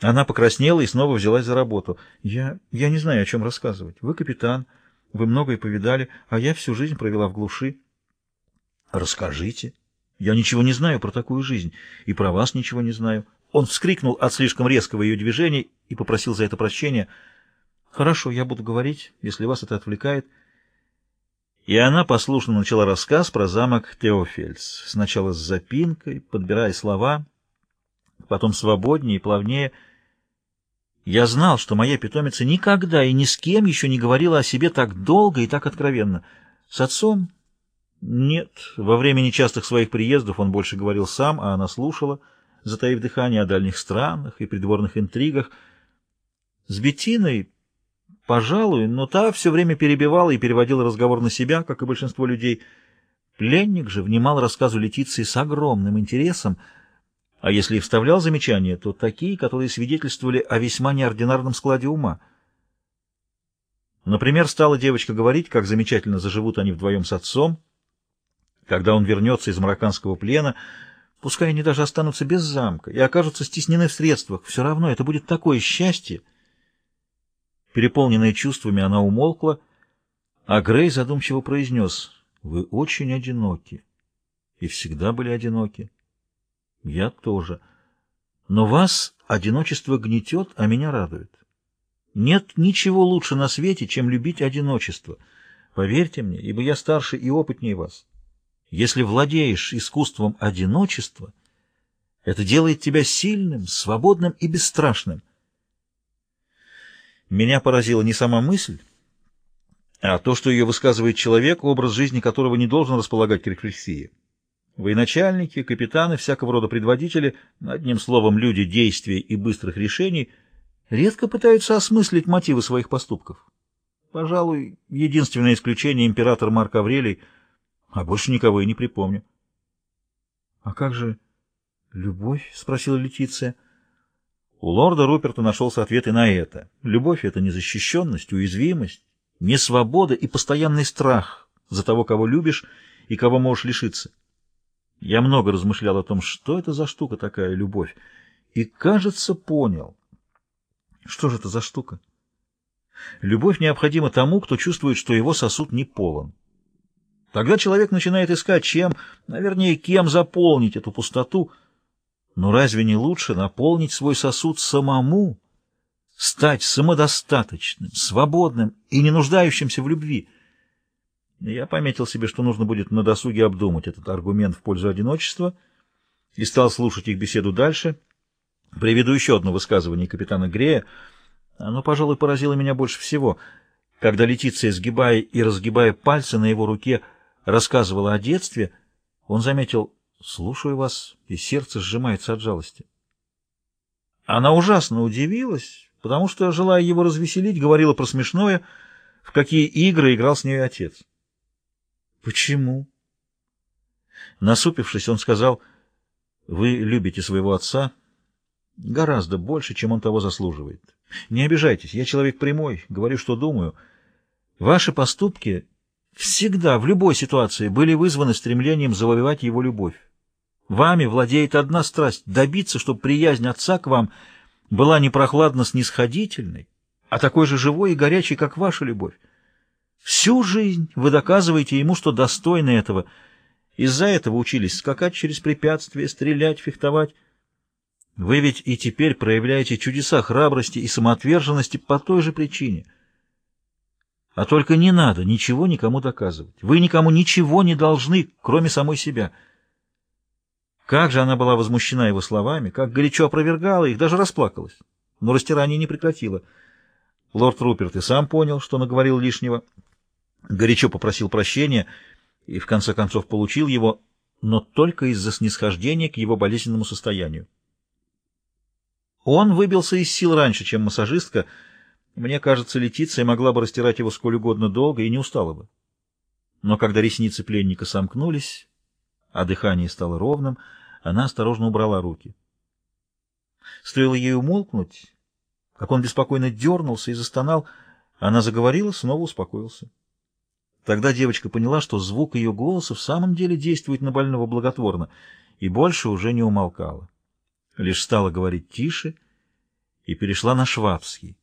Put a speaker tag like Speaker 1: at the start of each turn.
Speaker 1: Она покраснела и снова взялась за работу. «Я... я не знаю, о чем рассказывать. Вы капитан, вы многое повидали, а я всю жизнь провела в глуши». «Расскажите. Я ничего не знаю про такую жизнь, и про вас ничего не знаю». Он вскрикнул от слишком резкого ее движения и попросил за это прощения. «Хорошо, я буду говорить, если вас это отвлекает». И она послушно начала рассказ про замок Теофельс, сначала с запинкой, подбирая слова, потом свободнее и плавнее — я знал, что моя питомица никогда и ни с кем еще не говорила о себе так долго и так откровенно. С отцом? Нет. Во время нечастых своих приездов он больше говорил сам, а она слушала, затаив дыхание о дальних странах и придворных интригах. С Беттиной, пожалуй, но та все время перебивала и переводила разговор на себя, как и большинство людей. Пленник же внимал рассказу Летиции с огромным интересом — а если и вставлял замечания, то такие, которые свидетельствовали о весьма неординарном складе ума. Например, стала девочка говорить, как замечательно заживут они вдвоем с отцом, когда он вернется из марокканского плена, пускай они даже останутся без замка и окажутся стеснены в средствах, все равно это будет такое счастье. Переполненная чувствами, она умолкла, а Грей задумчиво произнес, «Вы очень одиноки и всегда были одиноки». Я тоже. Но вас одиночество гнетет, а меня радует. Нет ничего лучше на свете, чем любить одиночество. Поверьте мне, ибо я старше и опытнее вас. Если владеешь искусством одиночества, это делает тебя сильным, свободным и бесстрашным. Меня поразила не сама мысль, а то, что ее высказывает человек, образ жизни которого не должен располагать к рефлексии. Военачальники, капитаны, всякого рода предводители, одним словом, люди действий и быстрых решений, редко пытаются осмыслить мотивы своих поступков. Пожалуй, единственное исключение император Марк Аврелий, а больше никого и не припомню. — А как же любовь? — спросила Летиция. У лорда Руперта нашелся ответ и на это. Любовь — это незащищенность, уязвимость, несвобода и постоянный страх за того, кого любишь и кого можешь лишиться. Я много размышлял о том, что это за штука такая любовь, и, кажется, понял. Что же это за штука? Любовь необходима тому, кто чувствует, что его сосуд не полон. Тогда человек начинает искать, чем, наверное, кем заполнить эту пустоту. Но разве не лучше наполнить свой сосуд самому, стать самодостаточным, свободным и не нуждающимся в любви? Я пометил себе, что нужно будет на досуге обдумать этот аргумент в пользу одиночества и стал слушать их беседу дальше. Приведу еще одно высказывание капитана Грея. Оно, пожалуй, поразило меня больше всего. Когда Летиция, сгибая и разгибая пальцы на его руке, рассказывала о детстве, он заметил «Слушаю вас, и сердце сжимается от жалости». Она ужасно удивилась, потому что, желая его развеселить, говорила про смешное, в какие игры играл с ней отец. Почему? Насупившись, он сказал, вы любите своего отца гораздо больше, чем он того заслуживает. Не обижайтесь, я человек прямой, говорю, что думаю. Ваши поступки всегда, в любой ситуации, были вызваны стремлением завоевать его любовь. Вами владеет одна страсть — добиться, чтобы приязнь отца к вам была не прохладно-снисходительной, а такой же живой и горячей, как ваша любовь. Всю жизнь вы доказываете ему, что достойны этого. Из-за этого учились скакать через препятствия, стрелять, фехтовать. Вы ведь и теперь проявляете чудеса храбрости и самоотверженности по той же причине. А только не надо ничего никому доказывать. Вы никому ничего не должны, кроме самой себя. Как же она была возмущена его словами, как горячо опровергала их, даже расплакалась. Но растирание не прекратила. Лорд Руперт и сам понял, что наговорил лишнего горячо попросил прощения и в конце концов получил его, но только из-за снисхождения к его болезненному состоянию. Он выбился из сил раньше, чем массажистка. Мне кажется, Летиция могла бы растирать его сколь угодно долго и не устала бы. Но когда ресницы пленника сомкнулись, а дыхание стало ровным, она осторожно убрала руки. Стоило ей умолкнуть, как он беспокойно дернулся и застонал, она заговорила, снова успокоился. Тогда девочка поняла, что звук ее голоса в самом деле действует на больного благотворно, и больше уже не умолкала. Лишь стала говорить тише и перешла на швабский.